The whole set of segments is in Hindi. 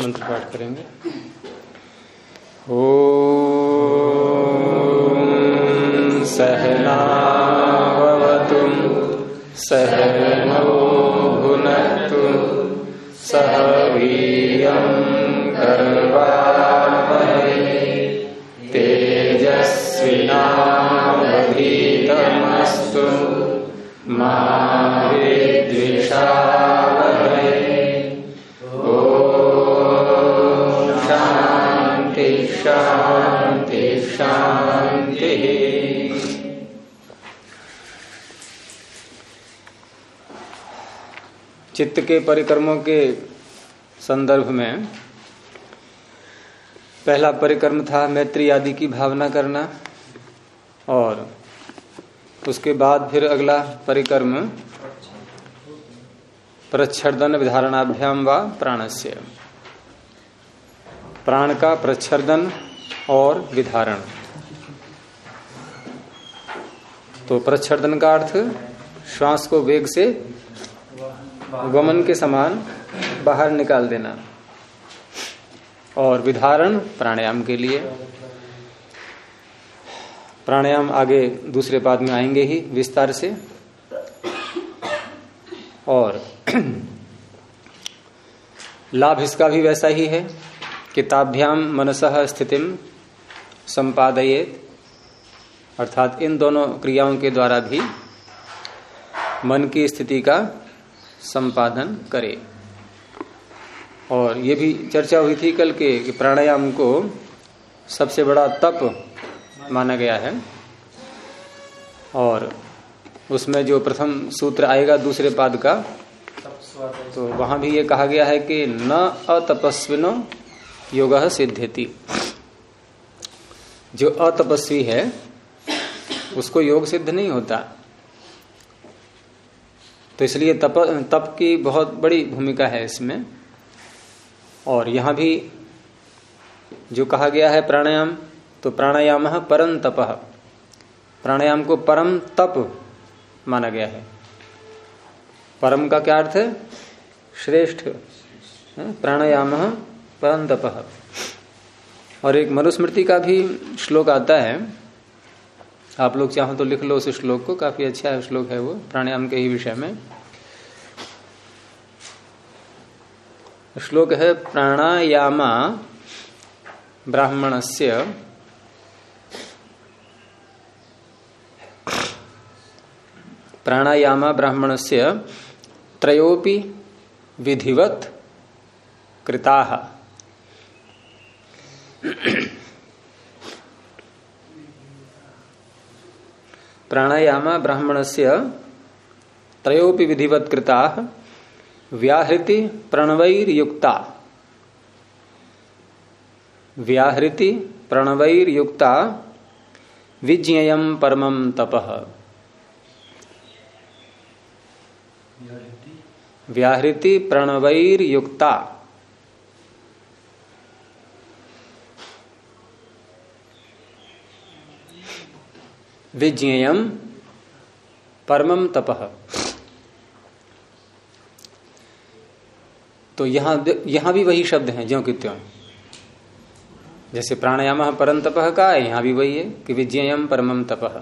मंत्र पाठ करेंगे। ओ सहनावतु सहनो भुनक्तु के परिक्रमों के संदर्भ में पहला परिक्रम था मैत्री आदि की भावना करना और उसके बाद फिर अगला परिक्रम प्रच्छर्दन विधारणाभ्याम व प्राणस्य। प्राण का प्रच्छर्दन और विधारण। तो प्रच्छर्दन का अर्थ श्वास को वेग से गमन के समान बाहर निकाल देना। और विधारण प्राणायाम के लिए। प्राणायाम आगे दूसरे पाद में आएँगे ही, विस्तार से। और लाभ इसका भी वैसा ही है किताभ्याम मनस स्थितिम संपादयेत। अर्थात इन दोनों क्रियाओं के द्वारा भी मन की स्थिति का संपादन करे। और ये भी चर्चा हुई थी कल के कि प्राणायाम को सबसे बड़ा तप माना गया है। और उसमें जो प्रथम सूत्र आएगा दूसरे पाद का तो वहाँ भी ये कहा गया है कि न अतपस्विनो योग सिद्धति जो अतपस्वी है, उसको योग सिद्ध नहीं होता। तो इसलिए तप तप की बहुत बड़ी भूमिका है इसमें। और यहाँ भी जो कहा गया है प्राणायाम तो प्राणायाम परम तप। प्राणायाम को परम तप माना गया है। परम का क्या अर्थ है? श्रेष्ठ। प्राणायाम परम तप। और एक मनुस्मृति का भी श्लोक आता है। आप लोग चाहो तो लिख लो उस श्लोक को, काफ़ी अच्छा श्लोक है वो, प्राणायाम के ही विषय में। श्लोक है, प्राणायामा ब्राह्मणस्य प्राणायामा ब्राह्मणस्य त्रयोपि विधिवत कृता। प्राणायाम ब्राह्मण से त्रयोपि विधिवत कृता। व्याहृति प्रणवैर्युक्ता। व्याहृति प्रणवैर्युक्ता। विज्ञेयम परमम तपः। व्याहृति प्रणवैर्युक्ता। विज्ञेयम परमम तपह तो यहाँ यहाँ भी वही शब्द हैं, ज्यो कि त्यों जैसे प्राणायाम परम तपह का है, यहाँ भी वही है कि विज्ञेयम परमम तपह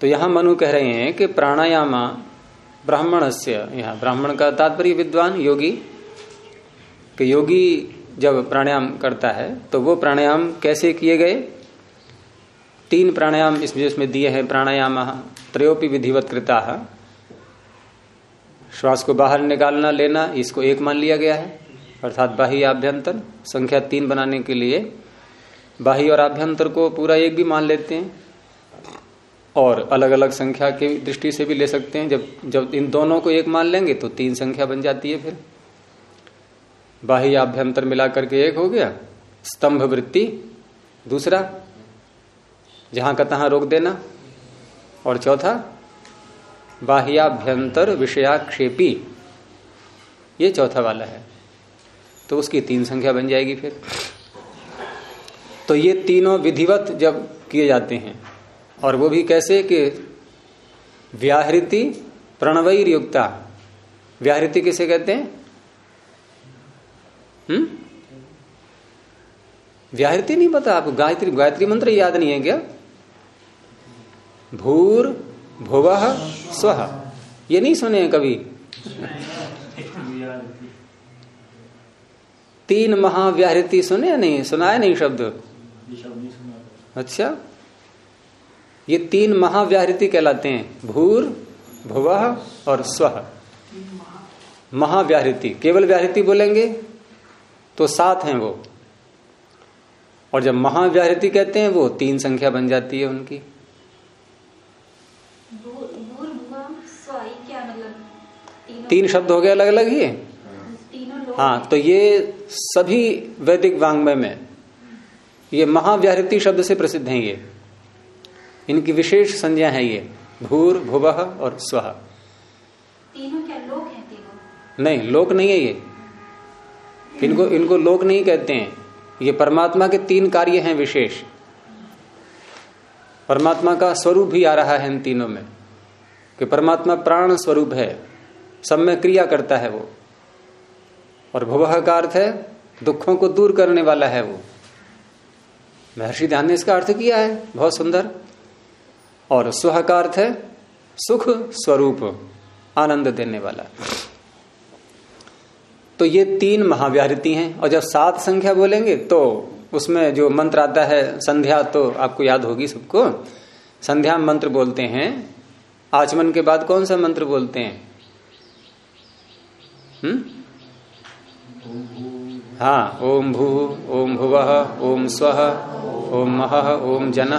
तो यहाँ मनु कह रहे हैं कि प्राणायाम ब्राह्मण से यहाँ ब्राह्मण का तात्पर्य विद्वान योगी, कि योगी जब प्राणायाम करता है तो वो प्राणायाम कैसे किए गए? तीन प्राणायाम इसमें दिए हैं, प्राणायाम, त्रयोपि विधिवत कृता। है श्वास को बाहर निकालना, लेना, इसको एक मान लिया गया है, अर्थात बाह्य आभ्यंतर। संख्या तीन बनाने के लिए बाह्य और आभ्यंतर को पूरा एक भी मान लेते हैं और अलग अलग संख्या की दृष्टि से भी ले सकते हैं। जब जब इन दोनों को एक मान लेंगे तो तीन संख्या बन जाती है फिर। बाह्य आभ्यंतर मिलाकर के एक हो गया स्तंभ वृत्ति दूसरा जहाँ का तहां रोक देना। और चौथा, बाह्याभ्यंतर विषयाक्षेपी। ये चौथा वाला है। तो उसकी तीन संख्या बन जाएगी फिर। तो ये तीनों विधिवत जब किए जाते हैं, और वो भी कैसे कि व्याहृति प्रणवैर युक्ता व्याहृति किसे कहते हैं? हम्म? व्याहृति नहीं पता आपको, गायत्री गायत्री मंत्र याद नहीं है क्या? भूर भुव स्व। ये नहीं सुने कभी? तीन महाव्याहृति सुने या नहीं? सुनाया नहीं शब्द? अच्छा। ये तीन महाव्याहृति कहलाते हैं, भूर, भुव और स्व। महाव्याहृति, केवल व्याहृति बोलेंगे? तो सात हैं वो। और जब महाव्याहृति कहते हैं, वो तीन संख्या बन जाती है उनकी। तीन शब्द हो गए अलग अलग ही हाँ तो ये सभी वैदिक वांग्मय में ये महाव्याहृति शब्द से प्रसिद्ध हैं ये। इनकी विशेष संज्ञा है ये भूर भुव और स्व। तीनों क्या लोक हैं तीनों? नहीं लोक नहीं है ये। इनको इनको लोक नहीं कहते हैं। ये परमात्मा के तीन कार्य हैं विशेष। परमात्मा का स्वरूप भी आ रहा है इन तीनों में कि परमात्मा प्राण स्वरूप है। सब में क्रिया करता है वो। और भुवह का अर्थ है, दुखों को दूर करने वाला है वो। महर्षि ध्यान ने इसका अर्थ किया है, बहुत सुंदर। और सुह का अर्थ है, सुख स्वरूप, आनंद देने वाला। तो ये तीन महाव्याहृति हैं, और जब सात संख्या बोलेंगे तो उसमें जो मंत्र आता है, संध्या तो आपको याद होगी सबको। संध्या मंत्र बोलते हैं, आचमन के बाद कौन सा मंत्र बोलते हैं? हम्म? हाँ ओम भू, ओम भुव, ओम स्व, ओम मह, ओम जन।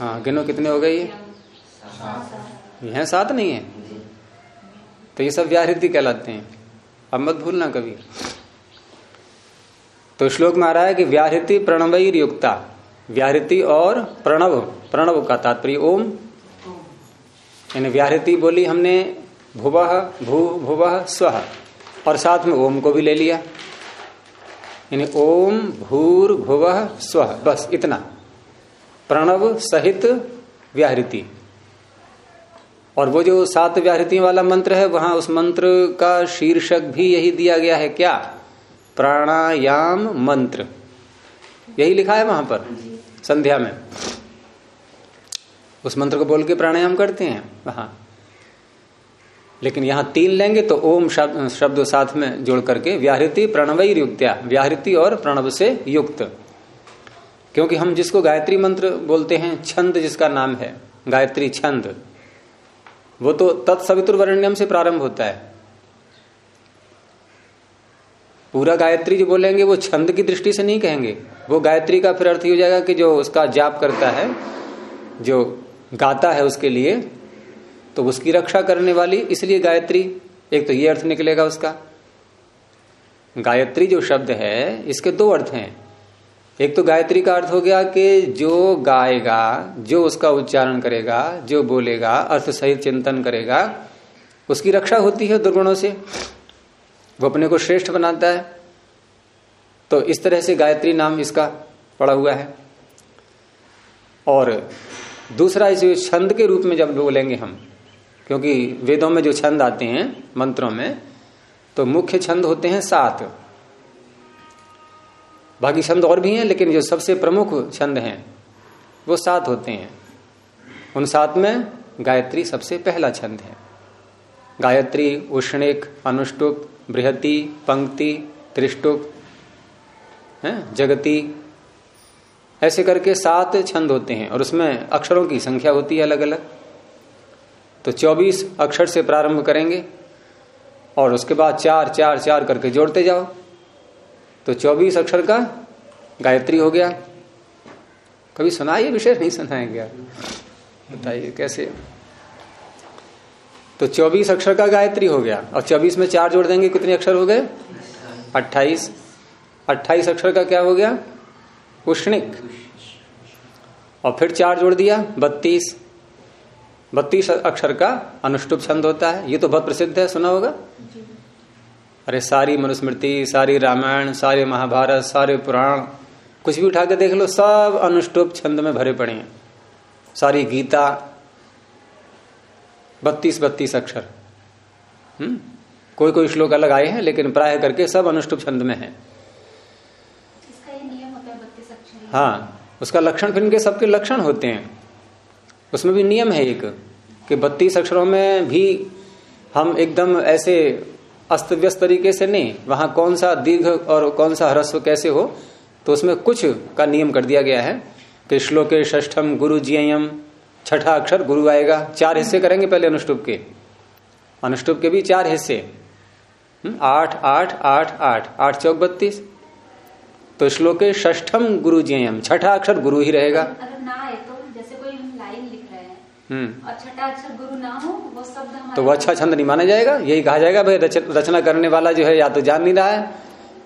हाँ गिनो कितने हो गए ये? ये सात नहीं है? तो ये सब व्याहृति कहलाते हैं। अब मत भूलना कभी। तो श्लोक में आ रहा है कि व्याहृति प्रणवैर युक्ता व्याहृति और प्रणव प्रणव का तात्पर्य, ओम। यानी व्याहृति बोली हमने भुव भू भुव स्व। और साथ में ओम को भी ले लिया। यानी ओम भूर भुव स्व। बस इतना। प्रणव सहित व्याहृति। और वो जो सात व्याहृति वाला मंत्र है वहाँ उस मंत्र का शीर्षक भी यही दिया गया है क्या? प्राणायाम मंत्र। यही लिखा है वहाँ पर संध्या में। उस मंत्र को बोल के प्राणायाम करते हैं। वहाँ लेकिन यहाँ तीन लेंगे तो ओम शब्द शब्द साथ में जोड़ करके व्याहृति प्रणवई युक्त्या। व्याहृति और प्रणव से युक्त। क्योंकि हम जिसको गायत्री मंत्र बोलते हैं, छंद जिसका नाम है, गायत्री छंद, वो तो तत्सवितुर्वरण्यम से प्रारंभ होता है। पूरा गायत्री जो बोलेंगे, वो छंद की दृष्टि से नहीं कहेंगे। वो गायत्री का फिर अर्थ हो जाएगा कि जो उसका जाप करता है, जो गाता है उसके लिए तो उसकी रक्षा करने वाली इसलिए गायत्री, एक तो ये अर्थ निकलेगा उसका। गायत्री जो शब्द है, इसके दो अर्थ हैं। एक तो गायत्री का अर्थ हो गया कि जो गाएगा, जो उसका उच्चारण करेगा, जो बोलेगा, अर्थ सहित चिंतन करेगा, उसकी रक्षा होती है दुर्गुणों से। वो अपने को श्रेष्ठ बनाता है। तो इस तरह से गायत्री नाम इसका पड़ा हुआ है। और दूसरा इस छंद के रूप में जब बोलेंगे हम क्योंकि वेदों में जो छंद आते हैं, मंत्रों में तो मुख्य छंद होते हैं सात। बाकी छंद और भी हैं, लेकिन जो सबसे प्रमुख छंद हैं, वो सात होते हैं। उन सात में गायत्री सबसे पहला छंद है। गायत्री, उष्णिक, अनुष्टुप, बृहति, पंक्ति, त्रिष्टुप, है, जगती। ऐसे करके सात छंद होते हैं, और उसमें अक्षरों की संख्या होती है अलग अलग तो चौबीस अक्षर से प्रारंभ करेंगे और उसके बाद चार चार चार करके जोड़ते जाओ। तो चौबीस अक्षर का गायत्री हो गया। कभी सुना ये विशेष नहीं सुनाया गया बताइए कैसे? तो चौबीस अक्षर का गायत्री हो गया। और चौबीस में चार जोड़ देंगे, कितने अक्षर हो गए? अट्ठाईस। अट्ठाईस अक्षर का क्या हो गया? उष्णिक। और फिर चार जोड़ दिया, बत्तीस। बत्तीस अक्षर का अनुष्टुप छंद होता है। ये तो बहुत प्रसिद्ध है सुना होगा? अरे सारी मनुस्मृति सारी रामायण सारे महाभारत सारे पुराण कुछ भी उठा के देख लो सब अनुष्टुप छंद में भरे पड़े हैं। सारी गीता बत्तीस बत्तीस अक्षर। हम्म? कोई कोई श्लोक अलग आए हैं लेकिन प्राय करके सब अनुष्टुप छंद में है। है हाँ उसका लक्षण फिर इनके सबके लक्षण होते हैं। उसमें भी नियम है एक कि बत्तीस अक्षरों में भी हम एकदम ऐसे अस्त व्यस्त तरीके से नहीं वहाँ कौन सा दीर्घ और कौन सा ह्रस्व कैसे हो तो उसमें कुछ का नियम कर दिया गया है कि श्लोके षष्ठम गुरु जियम छठा अक्षर गुरु आएगा चार हिस्से करेंगे पहले अनुष्टुप के। अनुष्टुप के भी चार हिस्से। हम्म, आठ आठ आठ आठ आठ चौक बत्तीस। तो श्लोके ष्ठम गुरु जियम छठा अक्षर गुरु ही रहेगा अगर ना आए तो जैसे कोई हम लाइन लिख हम्म। गुरु ना हो वो शब्द तो वो अच्छा छंद नहीं माना जाएगा? यही कहा जाएगा भाई रच, रचना करने वाला जो है या तो जान नहीं रहा है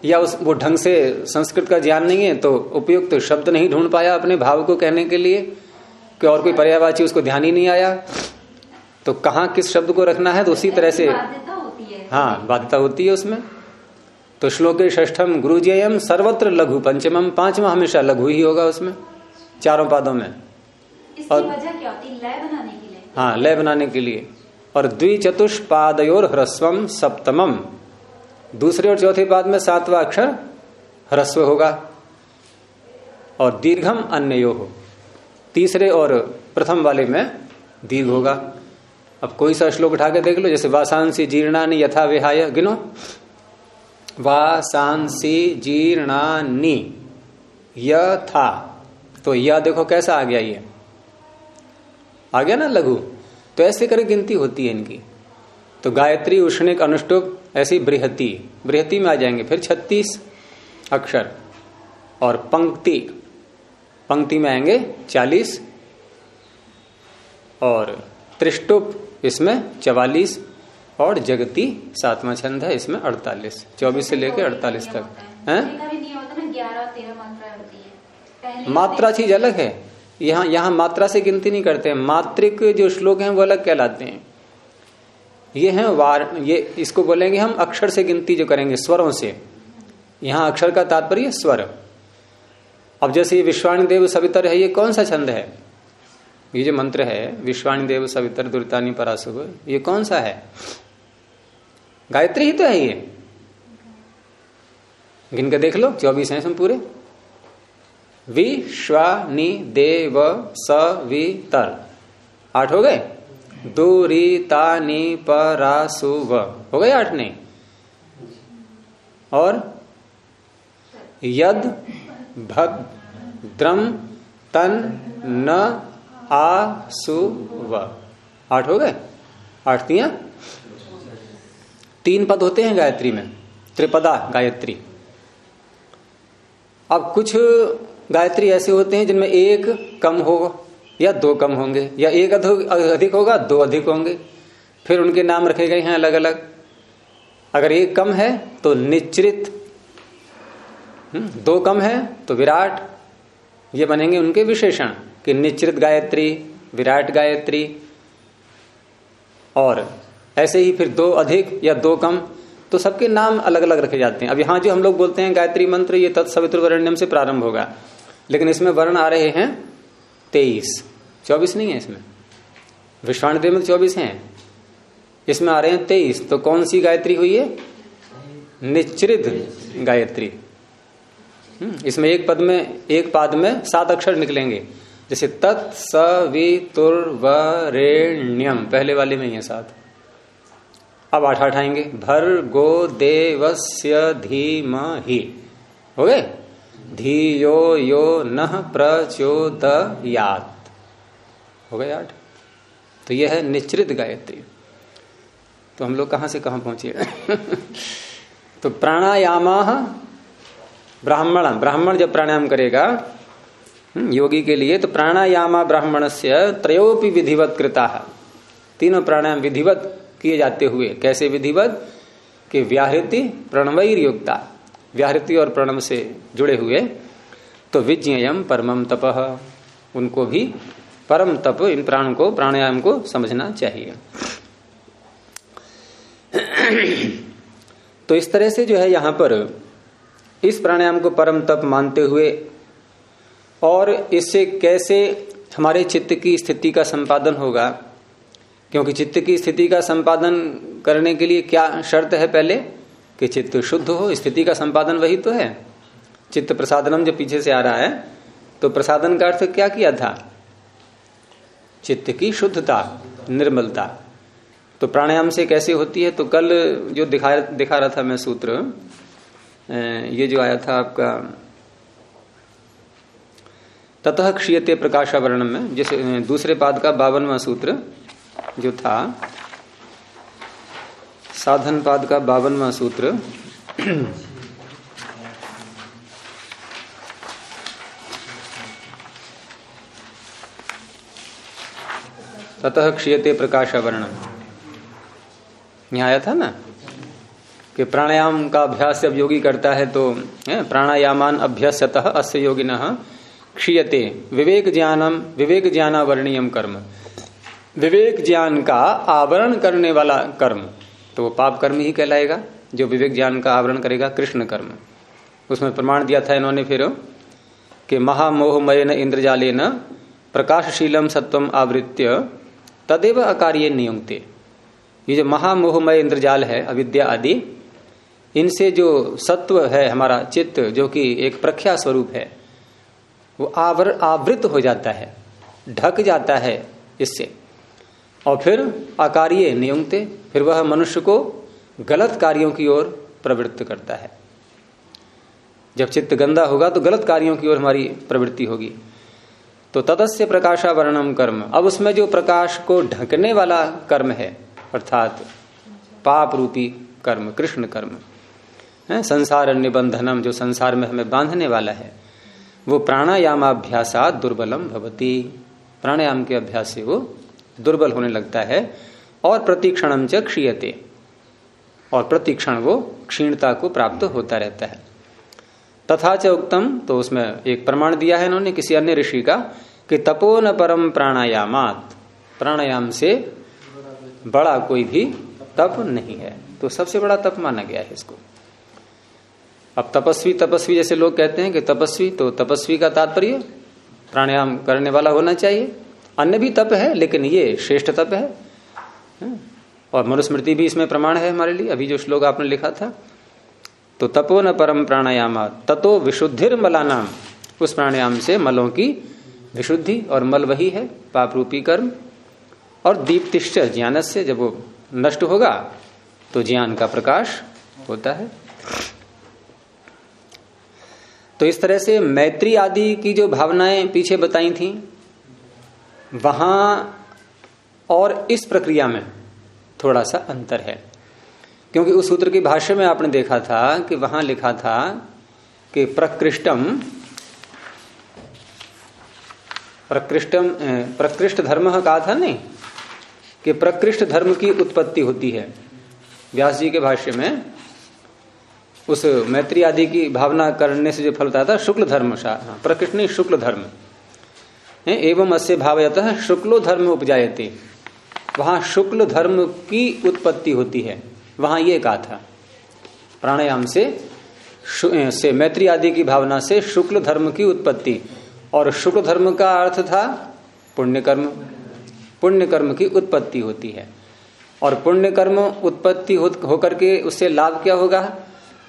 या उस वो ढंग से संस्कृत का ज्ञान नहीं है तो उपयुक्त तो शब्द नहीं ढूंढ पाया अपने भाव को कहने के लिए कि और कोई पर्यावाची उसको ध्यान ही नहीं आया। तो कहाँ किस शब्द को रखना है तो उसी तरह से है। बाध्यता होती है उसमें। तो श्लोके षष्ठम गुरुजयम सर्वत्र लघु पंचमम पांचवा हमेशा लघु ही होगा उसमें चारों पादों में। इसकी और- वजह क्या होती? लय बनाने के लिए। हाँ लय बनाने के लिए। और द्विचतुष्पादयोर ह्रस्वम सप्तमम दूसरे और चौथे पाद में सातवा अक्षर ह्रस्व होगा और दीर्घम अन्य हो। तीसरे और प्रथम वाले में दीर्घ होगा। अब कोई सा श्लोक उठा के देख लो जैसे वासांसी जीर्णानी यथा विहाय गिनो। वासांसी जीर्णानी यथा। तो यह देखो कैसा आ गया ये। आ गया ना लघु। तो ऐसे करके गिनती होती है इनकी। तो गायत्री उष्णिक अनुष्टुप ऐसी बृहति। बृहति में आ जाएँगे। फिर छत्तीस अक्षर और पंक्ति। पंक्ति में आएँगे चालीस और त्रिष्टुप इसमें चवालीस और जगती सातवां छंद है इसमें अड़तालीस। चौबीस से लेकर अड़तालीस तक। हैं? है। है मात्रा चीज़ अलग है। यहाँ यहाँ मात्रा से गिनती नहीं करते हैं। मात्रिक जो श्लोक हैं, वो अलग कहलाते हैं। ये हैं वार, ये इसको बोलेंगे हम अक्षर से गिनती जो करेंगे, स्वरों से। यहाँ अक्षर का तात्पर्य स्वर। अब जैसे ये विश्वाणी देव सवितर है, ये कौन सा छंद है? ये जो मंत्र है विश्वाणी देव सवितर दुर्तानी पराशुभ, ये कौन सा है? गायत्री ही तो है ये। गिन के देख लो, चौबीस हैं पूरे। विश्वानी देव सवितर आठ हो गए? दूरी दुरीतानी परासुव हो गए आठ नहीं? और? यद भद्रम तन न आसुव। आठ हो गए? आठ तिया? तीन पद होते हैं गायत्री में। त्रिपदा गायत्री। अब कुछ गायत्री ऐसे होते हैं जिनमें एक कम हो या दो कम होंगे या एक अधिक होगा दो अधिक होंगे। फिर उनके नाम रखे गए हैं अलग अलग अगर एक कम है तो निश्चित हम्म, दो कम है तो विराट। ये बनेंगे उनके विशेषण कि निश्चित गायत्री विराट गायत्री। और ऐसे ही फिर दो अधिक या दो कम तो सबके नाम अलग अलग रखे जाते हैं। अब यहाँ जो हम लोग बोलते हैं गायत्री मंत्र ये तत्सवित्र वर्ण्यम से प्रारंभ होगा। लेकिन इसमें वर्ण आ रहे हैं तेईस। चौबीस नहीं है इसमें। विश्वाण देव में चौबीस हैं। इसमें आ रहे हैं तेईस। तो कौन सी गायत्री हुई है? निश्चित गायत्री। हम्म, इसमें एक पद में एक पाद में सात अक्षर निकलेंगे। जैसे तत् तत्सवितुर्वरेण्यम पहले वाले में ही है सात। अब आठ आठ आएँगे। भर गो देवस्य धीमहि हो गए? धीयो यो न प्रचोदयात। हो गया आठ? तो यह है निश्चित गायत्री। तो हम लोग कहाँ से कहाँ पहुँचे? तो प्राणायाम ब्राह्मण। ब्राह्मण जब प्राणायाम करेगा हम्म, योगी के लिए तो प्राणायाम ब्राह्मण से त्रयोपि विधिवत कृता। तीनों प्राणायाम विधिवत किए जाते हुए। कैसे विधिवत? कि व्याहृति प्रणवैर युक्ता व्याहृति और प्रणव से जुड़े हुए तो विज्ञयम परमम तप। उनको भी परम तप, इन प्राण को, प्राणायाम को समझना चाहिए। तो इस तरह से जो है यहाँ पर इस प्राणायाम को परम तप मानते हुए और इससे कैसे हमारे चित्त की स्थिति का संपादन होगा, क्योंकि चित्त की स्थिति का संपादन करने के लिए क्या शर्त है पहले? कि चित्त शुद्ध हो, स्थिति का संपादन वही तो है। चित्त प्रसादनम जो पीछे से आ रहा है तो प्रसादन का अर्थ क्या किया था? चित्त की शुद्धता, निर्मलता। तो प्राणायाम से कैसे होती है? तो कल जो दिखा दिखा रहा था मैं सूत्र ये जो आया था आपका, ततः क्षीयते प्रकाशावरण में, जिस, दूसरे पाद का बावनवा सूत्र जो था साधन पाद का बावनवा सूत्र। ततः क्षीयते प्रकाशावरण यहाँ आया था ना? कि प्राणायाम का अभ्यास जब योगी करता है तो प्राणायामान अभ्यासत अस्य योगिन क्षीयते। विवेक ज्ञानम, विवेक ज्ञानावरणीयम कर्म। विवेक ज्ञान का आवरण करने वाला कर्म। तो वो पाप कर्म ही कहलाएगा, जो विवेक ज्ञान का आवरण करेगा, कृष्ण कर्म। उसमें प्रमाण दिया था इन्होंने फिर, कि महामोहमय न इंद्रजाले न प्रकाशशीलम सत्वम आवृत्य तदेव अकार्य नियुक्ते ये जो महामोहमय इंद्रजाल है, अविद्या आदि, इनसे जो सत्व है हमारा चित्त, जो कि एक प्रख्या स्वरूप है, वो आवर आवृत हो जाता है, ढक जाता है इससे। और फिर अकार्य नियुक्ते, फिर वह मनुष्य को गलत कार्यों की ओर प्रवृत्त करता है। जब चित्त गंदा होगा तो गलत कार्यों की ओर हमारी प्रवृत्ति होगी। तो तदस्य प्रकाशावरणम कर्म। अब उसमें जो प्रकाश को ढकने वाला कर्म है, अर्थात पाप रूपी कर्म, कृष्ण कर्म, है, संसार निबंधनम, जो संसार में हमें बांधने वाला है, वो प्राणायामाभ्यासा दुर्बलम भवती। प्राणायाम के अभ्यास से वो दुर्बल होने लगता है और प्रतिक्षणम च क्षीयते। और प्रतिक्षण वो क्षीणता को प्राप्त होता रहता है। तथा च उत्तम तो उसमें एक प्रमाण दिया है इन्होंने किसी अन्य ऋषि का, कि तपो न परम प्राणायामात। प्राणायाम से बड़ा कोई भी तप नहीं है। तो सबसे बड़ा तप माना गया है इसको। अब तपस्वी तपस्वी जैसे लोग कहते हैं कि तपस्वी तो तपस्वी का तात्पर्य प्राणायाम करने वाला होना चाहिए। अन्य भी तप है, लेकिन ये श्रेष्ठ तप है। और मनुस्मृति भी इसमें प्रमाण है हमारे लिए। अभी जो श्लोक आपने लिखा था तो तपो न परम प्राणायाम, ततो विशुद्धिर मलानाम उस प्राणायाम से मलों की विशुद्धि और मल वही है पाप रूपी कर्म। और दीप्तिश्च ज्ञान से जब वो नष्ट होगा तो ज्ञान का प्रकाश होता है। तो इस तरह से मैत्री आदि की जो भावनाएँ पीछे बताई थी वहाँ और इस प्रक्रिया में थोड़ा सा अंतर है। क्योंकि उस सूत्र की भाष्य में आपने देखा था कि वहाँ लिखा था कि प्रकृष्टम प्रकृष्टम प्रकृष्ट धर्म कहा था नहीं? कि प्रकृष्ट धर्म की उत्पत्ति होती है। व्यास जी के भाष्य में उस मैत्री आदि की भावना करने से जो फल होता था शुक्ल धर्म हाँ, प्रकृष्ट नहीं शुक्ल धर्म। एवं अस्य भावयत शुक्लो धर्म उपजायते। वहाँ शुक्ल धर्म की उत्पत्ति होती है। वहाँ ये कहा था। प्राणायाम से से मैत्री आदि की भावना से शुक्ल धर्म की उत्पत्ति। और शुक्ल धर्म का अर्थ था पुण्य कर्म पुण्य कर्म की उत्पत्ति होती है। और पुण्य कर्म उत्पत्ति होकर के उससे लाभ क्या होगा?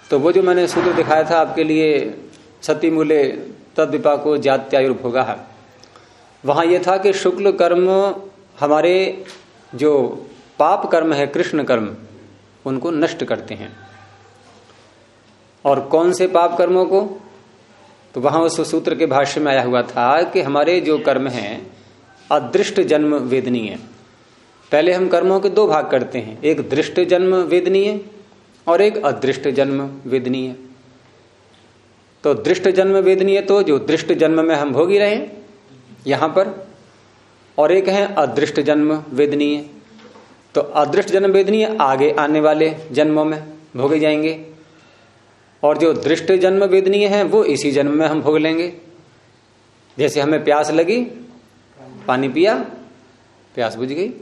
तो वो जो मैंने सूत्र दिखाया था आपके लिए, सती मूल्य तद विपाको जात्यायुर्भोगा। वहाँ यह था कि शुक्ल कर्म हमारे जो पाप कर्म है, कृष्ण कर्म, उनको नष्ट करते हैं। और कौन से पाप कर्मों को? तो वहाँ उस सूत्र के भाष्य में आया हुआ था कि हमारे जो कर्म हैं, अदृष्ट जन्म वेदनीय। पहले हम कर्मों के दो भाग करते हैं, एक दृष्ट जन्म वेदनीय और एक अदृष्ट जन्म वेदनीय। तो दृष्ट जन्म वेदनीय तो जो दृष्ट जन्म में हम भोगी रहे यहाँ पर, और एक है अदृष्ट जन्म वेदनीय। तो अदृष्ट जन्म वेदनीय आगे आने वाले जन्मों में भोगे जाएँगे। और जो दृष्ट जन्म वेदनीय है, वो इसी जन्म में हम भोग लेंगे। जैसे हमें प्यास लगी, पानी पिया, प्यास बुझ गई।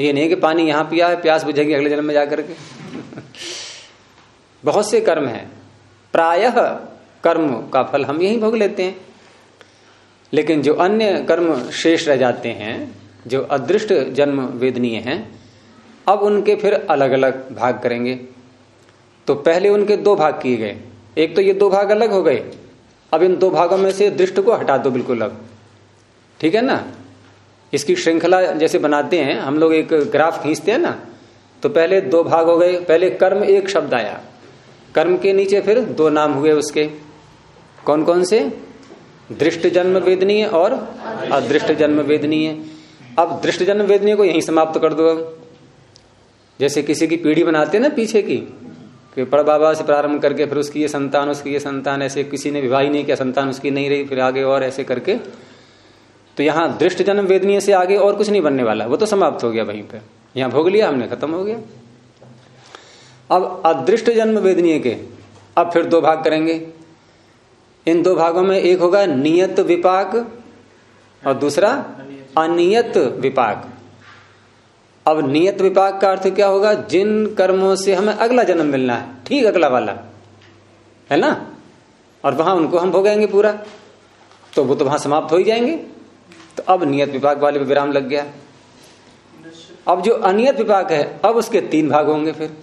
ये नहीं कि पानी यहाँ पिया है, प्यास बुझेगी अगले जन्म में जाकर के। बहुत से कर्म हैं। प्रायः कर्म का फल हम यही भोग लेते हैं। लेकिन जो अन्य कर्म शेष रह जाते हैं, जो अदृष्ट जन्म वेदनीय हैं, अब उनके फिर अलग अलग भाग करेंगे। तो पहले उनके दो भाग किए गए। एक तो ये दो भाग अलग हो गए। अब इन दो भागों में से दृष्ट को हटा दो बिल्कुल अब। ठीक है ना? इसकी श्रृंखला जैसे बनाते हैं, हम लोग एक ग्राफ खींचते हैं ना तो पहले दो भाग हो गए, पहले कर्म एक शब्द आया। कर्म के नीचे फिर दो नाम हुए उसके। कौन कौन से? दृष्ट जन्म वेदनीय और अदृष्ट जन्म वेदनीय। अब दृष्ट जन्म वेदनीय को यहीं समाप्त कर दो जैसे किसी की पीढ़ी बनाते हैं ना पीछे की, कि पड़ बाबा से प्रारंभ करके फिर उसकी ये संतान, उसकी ये संतान, ऐसे किसी ने विवाह नहीं किया, संतान उसकी नहीं रही, फिर आगे और ऐसे करके। तो यहाँ दृष्ट जन्म वेदनीय से आगे और कुछ नहीं बनने वाला, वो तो समाप्त हो गया वहीं पर यहाँ भोग लिया, हमने खत्म हो गया। अब अदृष्ट जन्म वेदनीय के, अब फिर दो भाग करेंगे। इन दो भागों में एक होगा नियत विपाक और दूसरा अनियत विपाक। अब नियत विपाक का अर्थ क्या होगा? जिन कर्मों से हमें अगला जन्म मिलना है, ठीक अगला वाला, है ना? और वहाँ उनको हम भोगेंगे पूरा। तो वो तो वहाँ समाप्त हो ही जाएँगे। तो अब नियत विपाक वाले विराम लग गया। अब जो अनियत विपाक है, अब उसके तीन भाग होंगे फिर।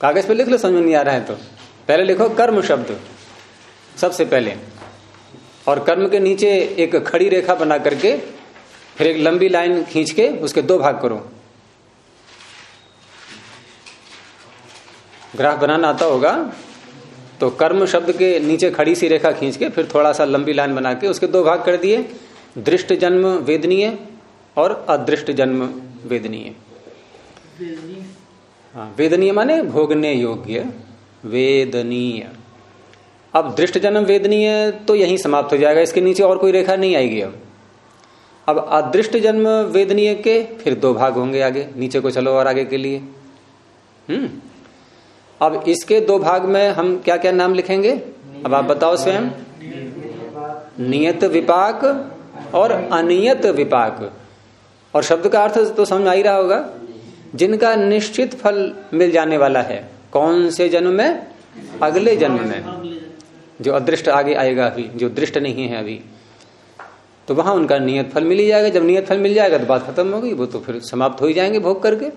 कागज़ पे लिख लो, समझ में नहीं आ रहा है तो। पहले लिखो कर्म शब्द। सबसे पहले। और कर्म के नीचे एक खड़ी रेखा बना करके फिर एक लंबी लाइन खींच के उसके दो भाग करो। ग्राफ बनाना आता होगा तो कर्म शब्द के नीचे खड़ी सी रेखा खींच के फिर थोड़ा सा लंबी लाइन बना के उसके दो भाग कर दिए। दृष्ट जन्म वेदनीय और अदृष्ट जन्म वेदनीय। हाँ वेदनीय माने भोगने योग्य। वेदनीय। अब दृष्ट जन्म वेदनीय तो यही समाप्त हो जाएगा, इसके नीचे और कोई रेखा नहीं आएगी अब। अब अदृष्ट जन्म वेदनीय के फिर दो भाग होंगे आगे, नीचे को चलो और आगे के लिए। हम्म। अब इसके दो भाग में हम क्या क्या नाम लिखेंगे? अब आप बताओ स्वयं। नियत विपाक और अनियत विपाक। और शब्द का अर्थ तो समझ आ ही रहा होगा। जिनका निश्चित फल मिल जाने वाला है। कौन से जन्म में? अगले जन्म में। जो अदृष्ट आगे आएगा अभी, जो दृष्ट नहीं है अभी। तो वहाँ उनका नियत फल मिल जाएगा। जब नियत फल मिल जाएगा तो बात खत्म हो गई। वो तो फिर समाप्त हो ही जाएँगे भोग करके।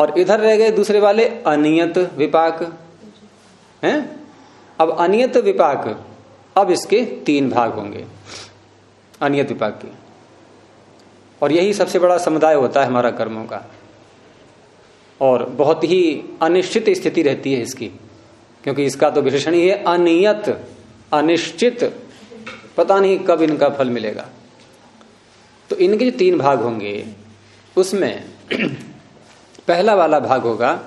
और इधर रह गए दूसरे वाले, अनियत विपाक। हैं? अब अनियत विपाक, अब इसके तीन भाग होंगे। अनियत विपाक के। और यही सबसे बड़ा समुदाय होता है हमारा कर्मों का। और बहुत ही अनिश्चित स्थिति रहती है इसकी, क्योंकि इसका तो विशेषण ही है, अनियत, अनिश्चित। पता नहीं कब इनका फल मिलेगा। तो इनके जो तीन भाग होंगे, उसमें पहला वाला भाग होगा,